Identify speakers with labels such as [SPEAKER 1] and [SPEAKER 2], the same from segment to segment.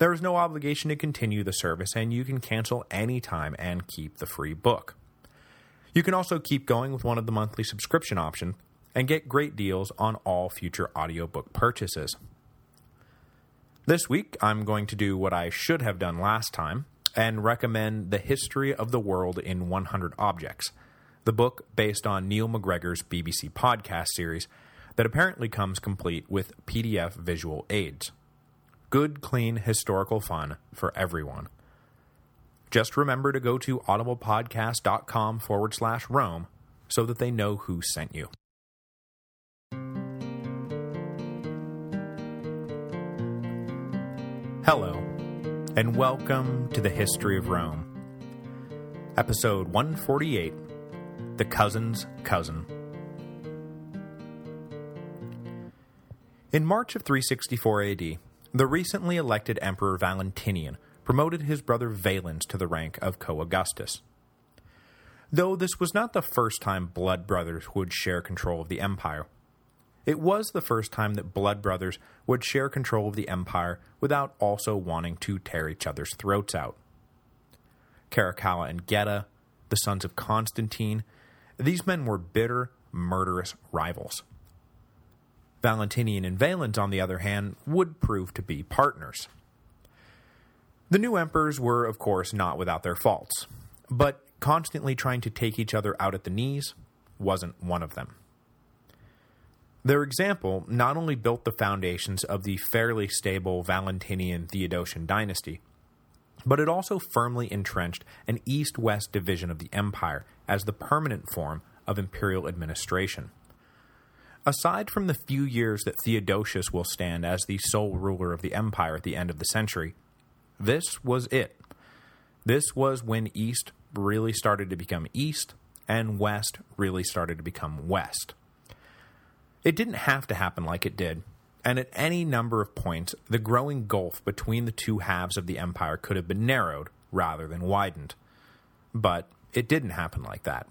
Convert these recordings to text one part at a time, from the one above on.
[SPEAKER 1] There is no obligation to continue the service, and you can cancel anytime and keep the free book. You can also keep going with one of the monthly subscription options and get great deals on all future audiobook purchases. This week, I'm going to do what I should have done last time and recommend The History of the World in 100 Objects, the book based on Neil MacGregor's BBC podcast series that apparently comes complete with PDF visual aids. Good, clean, historical fun for everyone. Just remember to go to audiblepodcast.com forward slash Rome so that they know who sent you. Hello, and welcome to the History of Rome. Episode 148, The Cousin's Cousin. In March of 364 AD, the recently elected Emperor Valentinian promoted his brother Valens to the rank of co-Augustus. Though this was not the first time blood brothers would share control of the empire, it was the first time that blood brothers would share control of the empire without also wanting to tear each other's throats out. Caracalla and Geta, the sons of Constantine, these men were bitter, murderous rivals. Valentinian and Valens, on the other hand, would prove to be partners. The new emperors were, of course, not without their faults, but constantly trying to take each other out at the knees wasn't one of them. Their example not only built the foundations of the fairly stable Valentinian Theodosian dynasty, but it also firmly entrenched an east-west division of the empire as the permanent form of imperial administration. Aside from the few years that Theodosius will stand as the sole ruler of the empire at the end of the century, this was it. This was when East really started to become East, and West really started to become West. It didn't have to happen like it did, and at any number of points, the growing gulf between the two halves of the empire could have been narrowed rather than widened. But it didn't happen like that.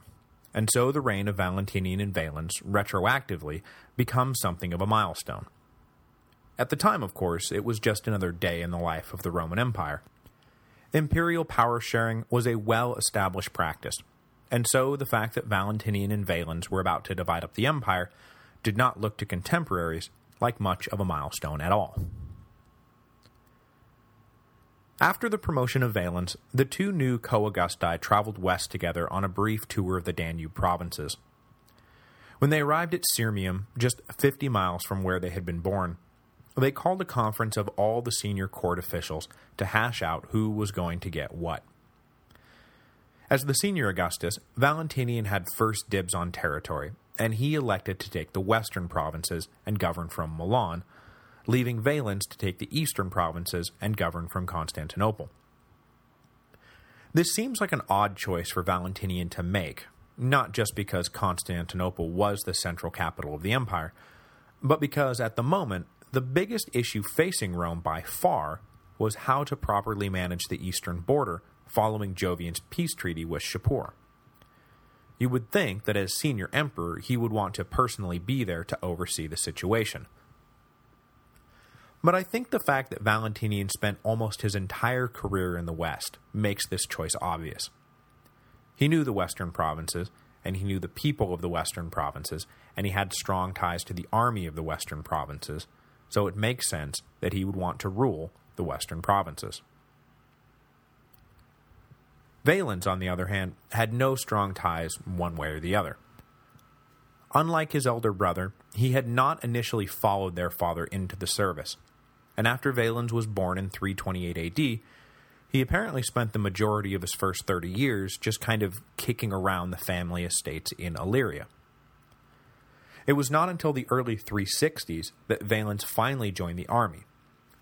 [SPEAKER 1] And so the reign of Valentinian and Valens retroactively becomes something of a milestone. At the time, of course, it was just another day in the life of the Roman Empire. Imperial power sharing was a well-established practice, and so the fact that Valentinian and Valens were about to divide up the empire did not look to contemporaries like much of a milestone at all. After the promotion of Valens, the two new co-Augusti traveled west together on a brief tour of the Danube provinces. When they arrived at Sirmium, just 50 miles from where they had been born, they called a conference of all the senior court officials to hash out who was going to get what. As the senior Augustus, Valentinian had first dibs on territory, and he elected to take the western provinces and govern from Milan, leaving Valens to take the eastern provinces and govern from Constantinople. This seems like an odd choice for Valentinian to make, not just because Constantinople was the central capital of the empire, but because at the moment, the biggest issue facing Rome by far was how to properly manage the eastern border following Jovian's peace treaty with Shapur. You would think that as senior emperor he would want to personally be there to oversee the situation. But I think the fact that Valentinian spent almost his entire career in the West makes this choice obvious. He knew the western provinces, and he knew the people of the western provinces, and he had strong ties to the army of the western provinces, so it makes sense that he would want to rule the western provinces. Valens, on the other hand, had no strong ties one way or the other. Unlike his elder brother, he had not initially followed their father into the service, and after Valens was born in 328 AD, he apparently spent the majority of his first 30 years just kind of kicking around the family estates in Illyria. It was not until the early 360s that Valens finally joined the army,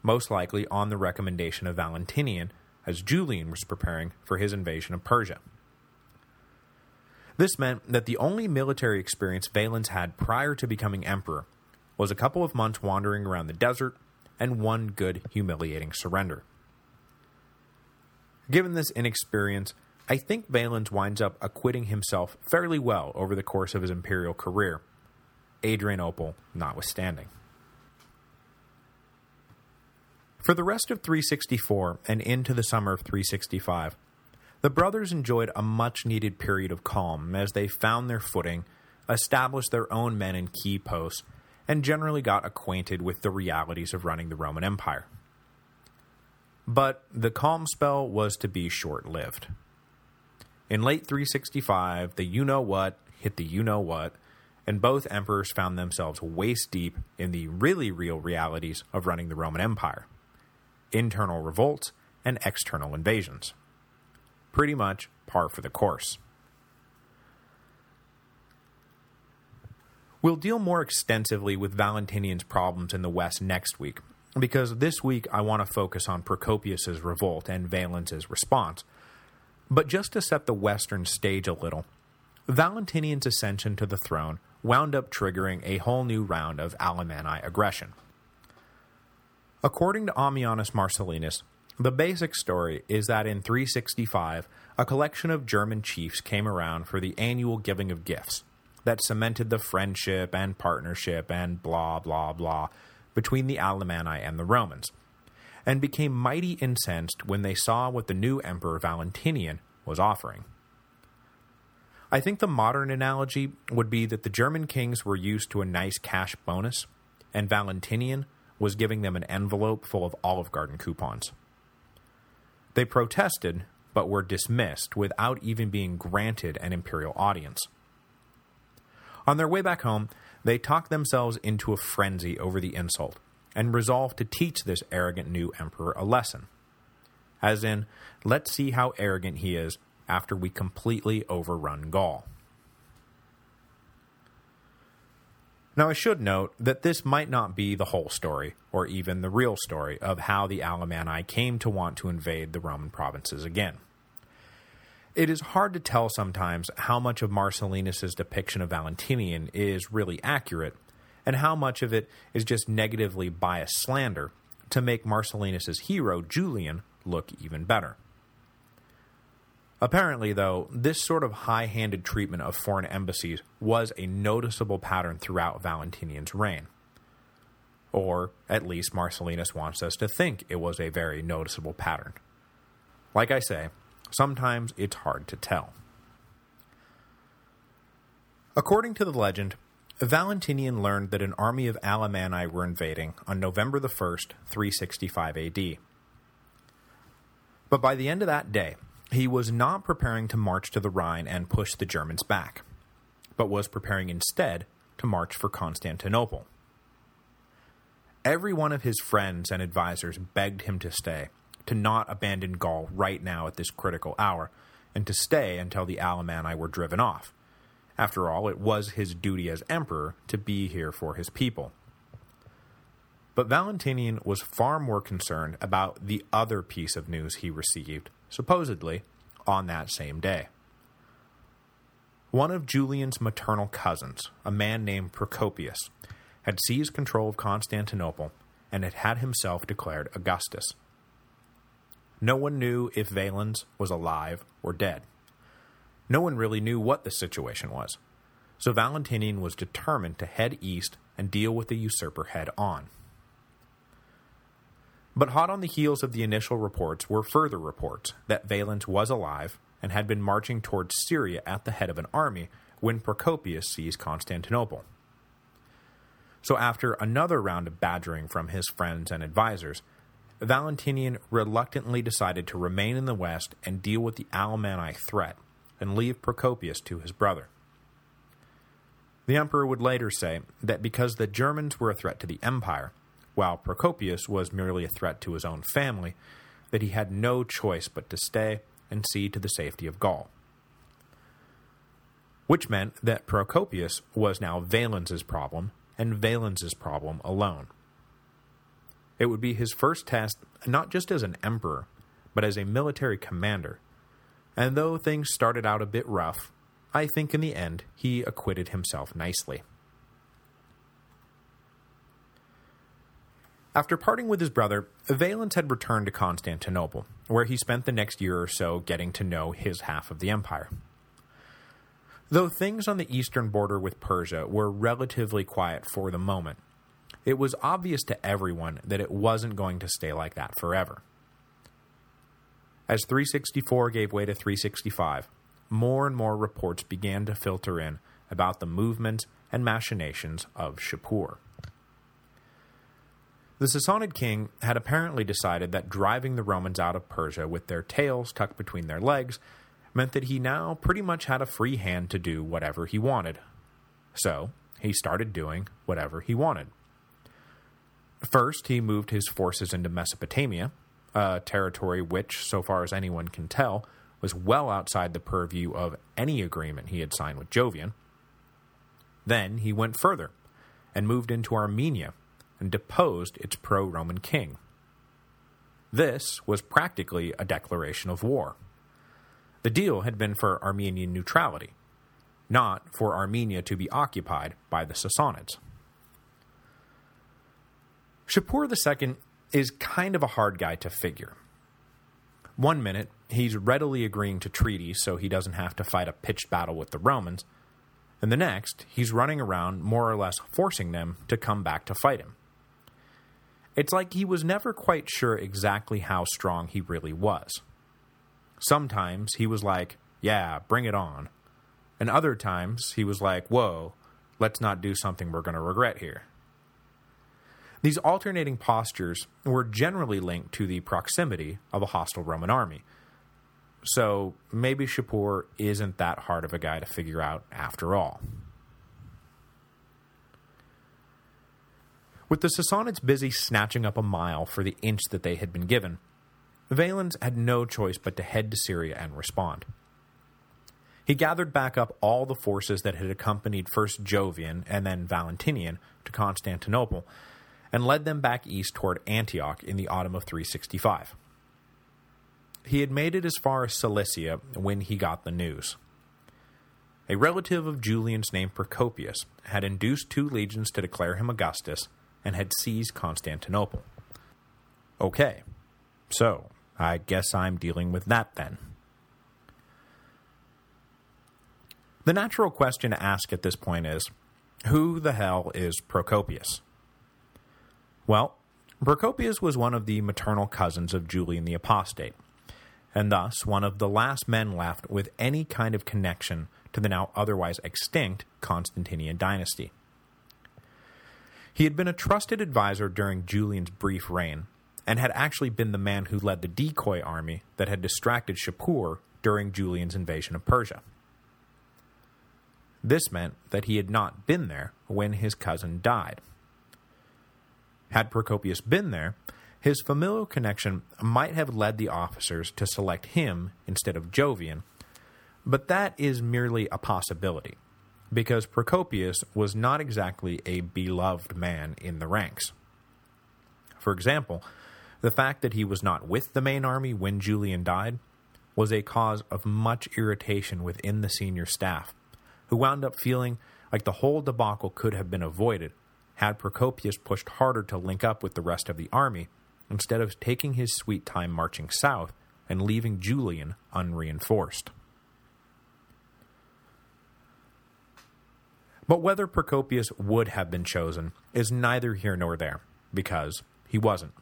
[SPEAKER 1] most likely on the recommendation of Valentinian, as Julian was preparing for his invasion of Persia. This meant that the only military experience Valens had prior to becoming emperor was a couple of months wandering around the desert and one good humiliating surrender. Given this inexperience, I think Valens winds up acquitting himself fairly well over the course of his imperial career, Adrianople notwithstanding. For the rest of 364 and into the summer of 365, the brothers enjoyed a much-needed period of calm as they found their footing, established their own men in key posts, and generally got acquainted with the realities of running the Roman Empire. But the calm spell was to be short-lived. In late 365, the you-know-what hit the you-know-what, and both emperors found themselves waist-deep in the really real realities of running the Roman Empire. Internal revolts and external invasions. Pretty much par for the course. We'll deal more extensively with Valentinian's problems in the West next week, because this week I want to focus on Procopius's revolt and Valens's response. But just to set the Western stage a little, Valentinian's ascension to the throne wound up triggering a whole new round of Alemanni aggression. According to Ammianus Marcellinus, the basic story is that in 365, a collection of German chiefs came around for the annual giving of gifts that cemented the friendship and partnership and blah blah blah between the Alemanni and the Romans, and became mighty incensed when they saw what the new Emperor Valentinian was offering. I think the modern analogy would be that the German kings were used to a nice cash bonus, and Valentinian was giving them an envelope full of Olive Garden coupons. They protested, but were dismissed without even being granted an imperial audience. On their way back home, they talked themselves into a frenzy over the insult, and resolved to teach this arrogant new emperor a lesson. As in, let's see how arrogant he is after we completely overrun Gaul. Now I should note that this might not be the whole story, or even the real story, of how the Alemanni came to want to invade the Roman provinces again. It is hard to tell sometimes how much of Marcellinus's depiction of Valentinian is really accurate, and how much of it is just negatively biased slander to make Marcellinus's hero, Julian, look even better. Apparently, though, this sort of high-handed treatment of foreign embassies was a noticeable pattern throughout Valentinian's reign. Or, at least Marcellinus wants us to think it was a very noticeable pattern. Like I say, Sometimes it's hard to tell. According to the legend, Valentinian learned that an army of Alemanni were invading on November the 1st, 365 AD. But by the end of that day, he was not preparing to march to the Rhine and push the Germans back, but was preparing instead to march for Constantinople. Every one of his friends and advisers begged him to stay, to not abandon Gaul right now at this critical hour, and to stay until the Alemanni were driven off. After all, it was his duty as emperor to be here for his people. But Valentinian was far more concerned about the other piece of news he received, supposedly, on that same day. One of Julian's maternal cousins, a man named Procopius, had seized control of Constantinople and had had himself declared Augustus. No one knew if Valens was alive or dead. No one really knew what the situation was, so Valentinian was determined to head east and deal with the usurper head-on. But hot on the heels of the initial reports were further reports that Valens was alive and had been marching towards Syria at the head of an army when Procopius seized Constantinople. So after another round of badgering from his friends and advisors, Valentinian reluctantly decided to remain in the west and deal with the Alemanni threat, and leave Procopius to his brother. The emperor would later say that because the Germans were a threat to the empire, while Procopius was merely a threat to his own family, that he had no choice but to stay and see to the safety of Gaul. Which meant that Procopius was now Valens's problem, and Valens's problem alone. It would be his first test not just as an emperor, but as a military commander. And though things started out a bit rough, I think in the end he acquitted himself nicely. After parting with his brother, Valens had returned to Constantinople, where he spent the next year or so getting to know his half of the empire. Though things on the eastern border with Persia were relatively quiet for the moment, it was obvious to everyone that it wasn't going to stay like that forever. As 364 gave way to 365, more and more reports began to filter in about the movements and machinations of Shapur. The Sassanid king had apparently decided that driving the Romans out of Persia with their tails tucked between their legs meant that he now pretty much had a free hand to do whatever he wanted. So, he started doing whatever he wanted. First, he moved his forces into Mesopotamia, a territory which, so far as anyone can tell, was well outside the purview of any agreement he had signed with Jovian. Then he went further, and moved into Armenia, and deposed its pro-Roman king. This was practically a declaration of war. The deal had been for Armenian neutrality, not for Armenia to be occupied by the Sassanids. Shapur II is kind of a hard guy to figure. One minute, he's readily agreeing to treaties so he doesn't have to fight a pitched battle with the Romans, and the next, he's running around more or less forcing them to come back to fight him. It's like he was never quite sure exactly how strong he really was. Sometimes he was like, yeah, bring it on. And other times he was like, whoa, let's not do something we're going to regret here. These alternating postures were generally linked to the proximity of a hostile Roman army. So maybe Shapur isn't that hard of a guy to figure out after all. With the Sassanids busy snatching up a mile for the inch that they had been given, Valens had no choice but to head to Syria and respond. He gathered back up all the forces that had accompanied first Jovian and then Valentinian to Constantinople, and led them back east toward Antioch in the autumn of 365. He had made it as far as Cilicia when he got the news. A relative of Julian's named Procopius had induced two legions to declare him Augustus and had seized Constantinople. Okay, so I guess I'm dealing with that then. The natural question to ask at this point is, who the hell is Procopius? Well, Procopius was one of the maternal cousins of Julian the Apostate, and thus one of the last men left with any kind of connection to the now otherwise extinct Constantinian dynasty. He had been a trusted advisor during Julian's brief reign, and had actually been the man who led the decoy army that had distracted Shapur during Julian's invasion of Persia. This meant that he had not been there when his cousin died. Had Procopius been there, his familial connection might have led the officers to select him instead of Jovian, but that is merely a possibility because Procopius was not exactly a beloved man in the ranks. For example, the fact that he was not with the main army when Julian died was a cause of much irritation within the senior staff, who wound up feeling like the whole debacle could have been avoided had Procopius pushed harder to link up with the rest of the army instead of taking his sweet time marching south and leaving Julian unreinforced. But whether Procopius would have been chosen is neither here nor there, because he wasn't.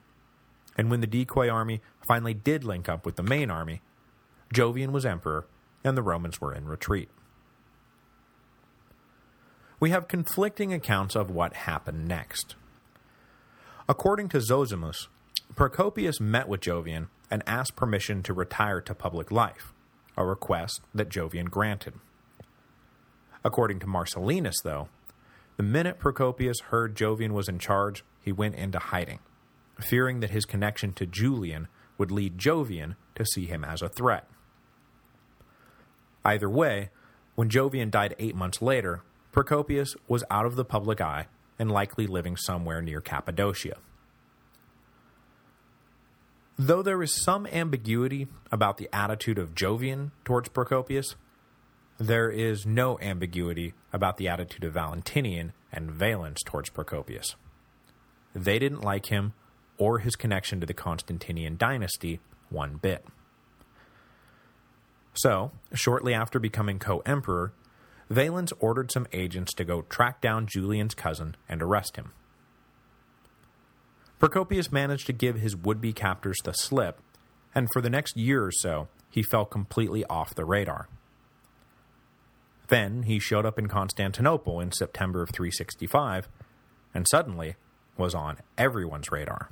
[SPEAKER 1] And when the decoy army finally did link up with the main army, Jovian was emperor, and the Romans were in retreat. We have conflicting accounts of what happened next. According to Zosimus, Procopius met with Jovian and asked permission to retire to public life, a request that Jovian granted. According to Marcellinus, though, the minute Procopius heard Jovian was in charge, he went into hiding, fearing that his connection to Julian would lead Jovian to see him as a threat. Either way, when Jovian died eight months later, Procopius was out of the public eye and likely living somewhere near Cappadocia. Though there is some ambiguity about the attitude of Jovian towards Procopius, there is no ambiguity about the attitude of Valentinian and Valens towards Procopius. They didn't like him or his connection to the Constantinian dynasty one bit. So, shortly after becoming co-emperor, Valens ordered some agents to go track down Julian's cousin and arrest him. Procopius managed to give his would-be captors the slip, and for the next year or so, he fell completely off the radar. Then he showed up in Constantinople in September of 365, and suddenly was on everyone's radar.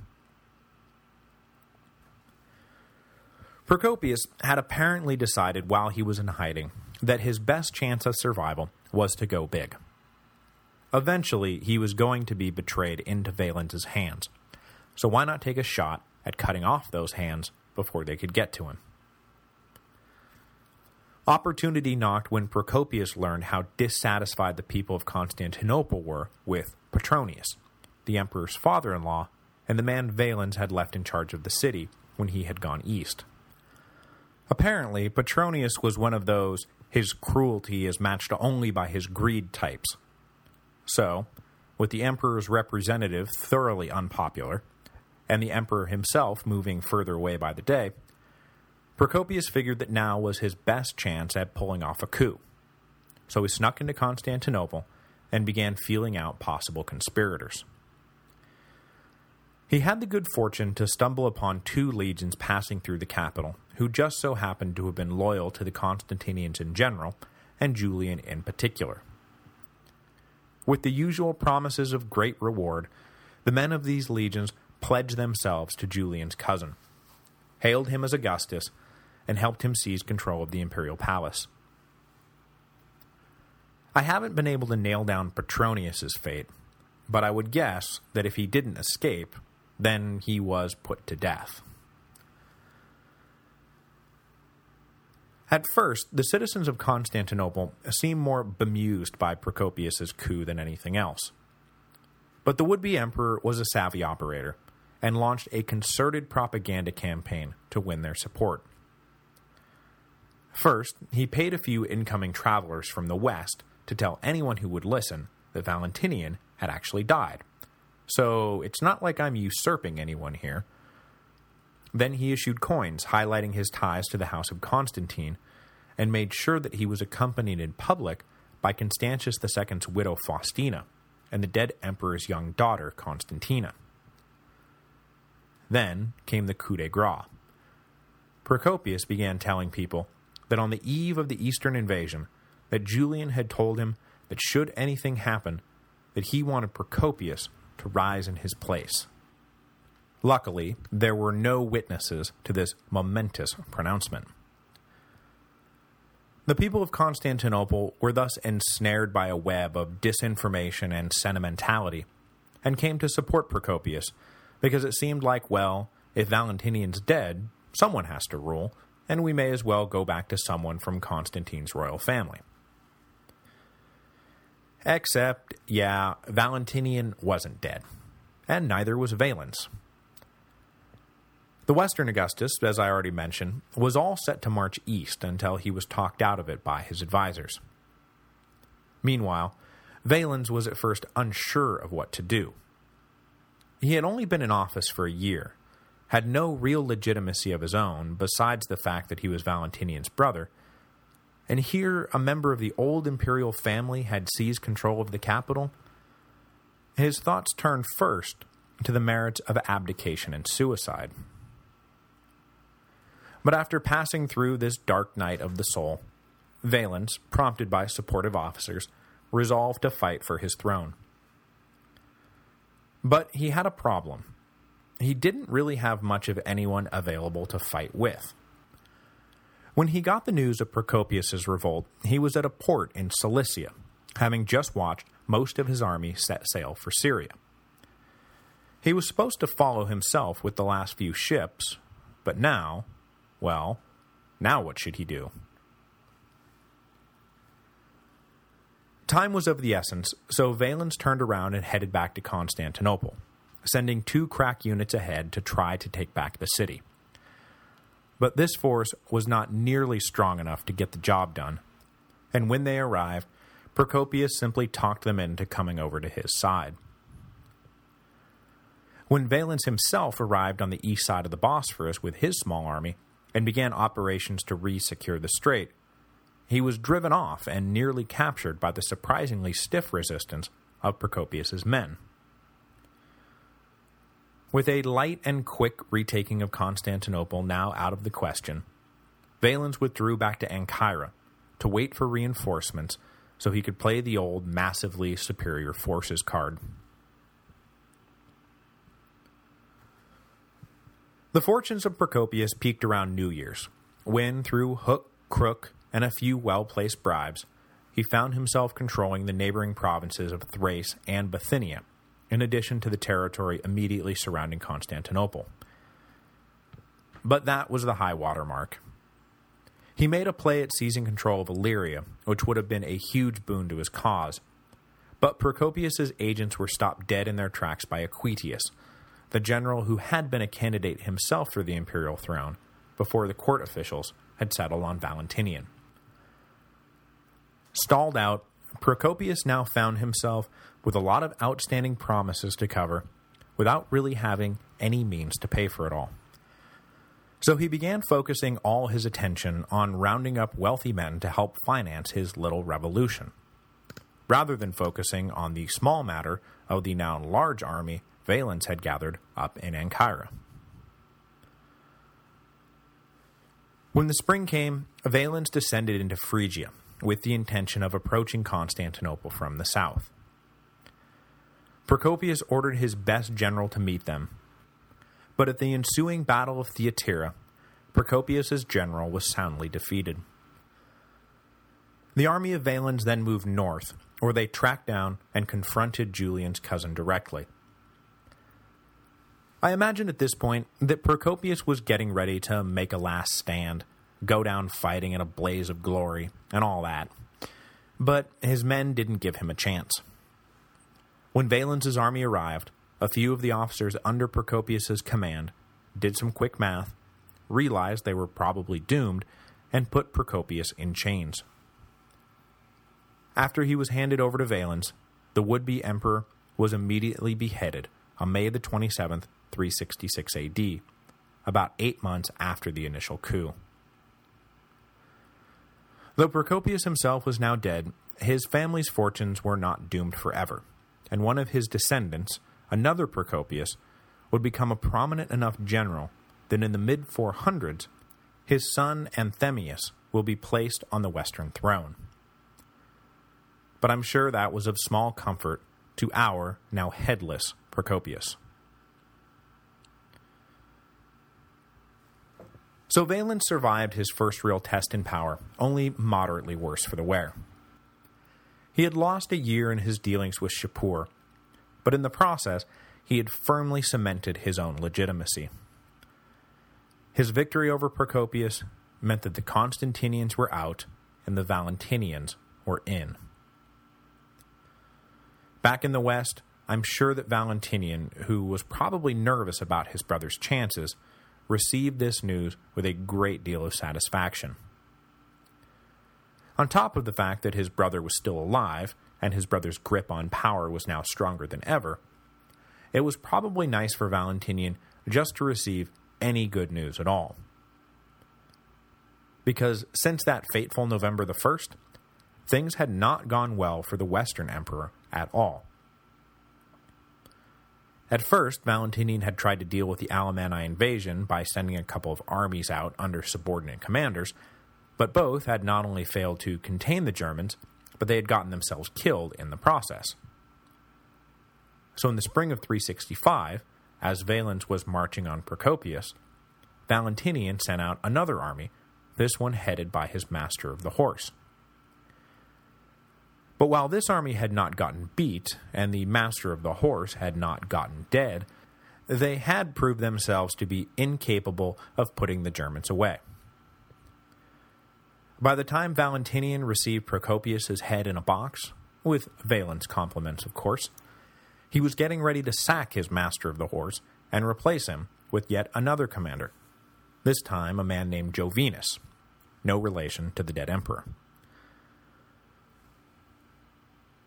[SPEAKER 1] Procopius had apparently decided while he was in hiding that his best chance of survival was to go big. Eventually, he was going to be betrayed into Valens's hands, so why not take a shot at cutting off those hands before they could get to him? Opportunity knocked when Procopius learned how dissatisfied the people of Constantinople were with Petronius, the emperor's father-in-law, and the man Valens had left in charge of the city when he had gone east. Apparently, Petronius was one of those his cruelty is matched only by his greed types. So, with the emperor's representative thoroughly unpopular, and the emperor himself moving further away by the day, Procopius figured that now was his best chance at pulling off a coup. So he snuck into Constantinople and began feeling out possible conspirators. He had the good fortune to stumble upon two legions passing through the capital, who just so happened to have been loyal to the Constantinians in general, and Julian in particular. With the usual promises of great reward, the men of these legions pledged themselves to Julian's cousin, hailed him as Augustus, and helped him seize control of the imperial palace. I haven't been able to nail down Petronius's fate, but I would guess that if he didn't escape, then he was put to death. At first, the citizens of Constantinople seemed more bemused by Procopius's coup than anything else. But the would-be emperor was a savvy operator, and launched a concerted propaganda campaign to win their support. First, he paid a few incoming travelers from the west to tell anyone who would listen that Valentinian had actually died, so it's not like I'm usurping anyone here. Then he issued coins highlighting his ties to the house of Constantine, and made sure that he was accompanied in public by Constantius II's widow Faustina, and the dead emperor's young daughter Constantina. Then came the coup de grace. Procopius began telling people that on the eve of the Eastern invasion, that Julian had told him that should anything happen, that he wanted Procopius to rise in his place. Luckily, there were no witnesses to this momentous pronouncement. The people of Constantinople were thus ensnared by a web of disinformation and sentimentality, and came to support Procopius, because it seemed like, well, if Valentinian's dead, someone has to rule, and we may as well go back to someone from Constantine's royal family. Except, yeah, Valentinian wasn't dead, and neither was Valens. The Western Augustus, as I already mentioned, was all set to march east until he was talked out of it by his advisors. Meanwhile, Valens was at first unsure of what to do. He had only been in office for a year, had no real legitimacy of his own besides the fact that he was Valentinian's brother, and here a member of the old imperial family had seized control of the capital, his thoughts turned first to the merits of abdication and suicide. But after passing through this dark night of the soul, Valens, prompted by supportive officers, resolved to fight for his throne. But he had a problem. He didn't really have much of anyone available to fight with. When he got the news of Procopius's revolt, he was at a port in Cilicia, having just watched most of his army set sail for Syria. He was supposed to follow himself with the last few ships, but now, well, now what should he do? Time was of the essence, so Valens turned around and headed back to Constantinople, sending two crack units ahead to try to take back the city, but this force was not nearly strong enough to get the job done, and when they arrived, Procopius simply talked them into coming over to his side. When Valens himself arrived on the east side of the Bosphorus with his small army and began operations to re-secure the strait, he was driven off and nearly captured by the surprisingly stiff resistance of Procopius's men. With a light and quick retaking of Constantinople now out of the question, Valens withdrew back to Ancyra to wait for reinforcements so he could play the old massively superior forces card. The fortunes of Procopius peaked around New Year's, when, through hook, crook, and a few well-placed bribes, he found himself controlling the neighboring provinces of Thrace and Bithynia, in addition to the territory immediately surrounding Constantinople. But that was the high water mark. He made a play at seizing control of Illyria, which would have been a huge boon to his cause, but Procopius's agents were stopped dead in their tracks by Equitius, the general who had been a candidate himself for the imperial throne before the court officials had settled on Valentinian. Stalled out, Procopius now found himself with a lot of outstanding promises to cover without really having any means to pay for it all. So he began focusing all his attention on rounding up wealthy men to help finance his little revolution, rather than focusing on the small matter of the now large army Valens had gathered up in Ancyra. When the spring came, Valens descended into Phrygia, with the intention of approaching Constantinople from the south. Procopius ordered his best general to meet them, but at the ensuing Battle of Thyatira, Procopius's general was soundly defeated. The army of Valens then moved north, where they tracked down and confronted Julian's cousin directly, I imagine at this point that Procopius was getting ready to make a last stand, go down fighting in a blaze of glory, and all that. But his men didn't give him a chance. When Valens's army arrived, a few of the officers under Procopius's command did some quick math, realized they were probably doomed, and put Procopius in chains. After he was handed over to Valens, the would-be emperor was immediately beheaded on May the 27th, 366 AD, about eight months after the initial coup. Though Procopius himself was now dead, his family's fortunes were not doomed forever, and one of his descendants, another Procopius, would become a prominent enough general that in the mid-400s, his son Anthemius will be placed on the Western throne. But I'm sure that was of small comfort to our now headless Procopius. So Valens survived his first real test in power, only moderately worse for the wear. He had lost a year in his dealings with Shapur, but in the process, he had firmly cemented his own legitimacy. His victory over Procopius meant that the Constantinians were out and the Valentinians were in. Back in the West, I'm sure that Valentinian, who was probably nervous about his brother's chances, received this news with a great deal of satisfaction. On top of the fact that his brother was still alive, and his brother's grip on power was now stronger than ever, it was probably nice for Valentinian just to receive any good news at all. Because since that fateful November the 1st, things had not gone well for the Western Emperor at all. At first, Valentinian had tried to deal with the Alemanni invasion by sending a couple of armies out under subordinate commanders, but both had not only failed to contain the Germans, but they had gotten themselves killed in the process. So in the spring of 365, as Valens was marching on Procopius, Valentinian sent out another army, this one headed by his master of the horse. But while this army had not gotten beat, and the master of the horse had not gotten dead, they had proved themselves to be incapable of putting the Germans away. By the time Valentinian received Procopius's head in a box, with Valens' compliments of course, he was getting ready to sack his master of the horse and replace him with yet another commander, this time a man named Jovinus, no relation to the dead emperor.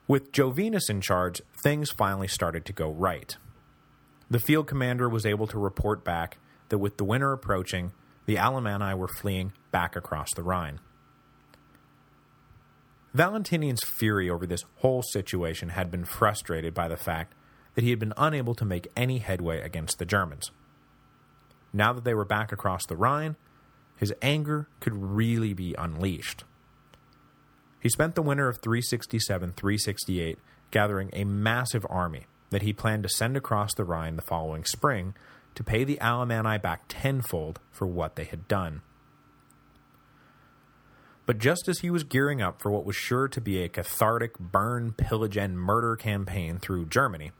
[SPEAKER 1] With Jovinus in charge, things finally started to go right. The field commander was able to report back that with the winter approaching, the Alemanni were fleeing back across the Rhine. Valentinian's fury over this whole situation had been frustrated by the fact that he had been unable to make any headway against the Germans. Now that they were back across the Rhine, his anger could really be unleashed. He spent the winter of 367-368 gathering a massive army that he planned to send across the Rhine the following spring to pay the Alemanni back tenfold for what they had done. But just as he was gearing up for what was sure to be a cathartic burn, pillage, and murder campaign through Germany,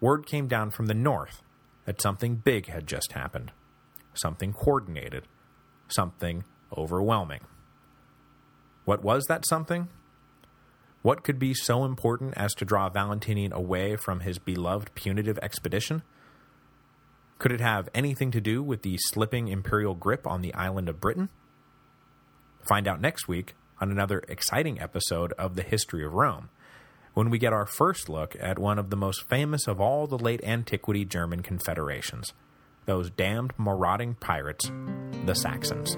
[SPEAKER 1] word came down from the north that something big had just happened. Something coordinated. Something overwhelming. What was that something? What could be so important as to draw Valentinian away from his beloved punitive expedition? Could it have anything to do with the slipping imperial grip on the island of Britain? Find out next week on another exciting episode of The History of Rome, when we get our first look at one of the most famous of all the late antiquity German confederations, those damned marauding pirates, the Saxons.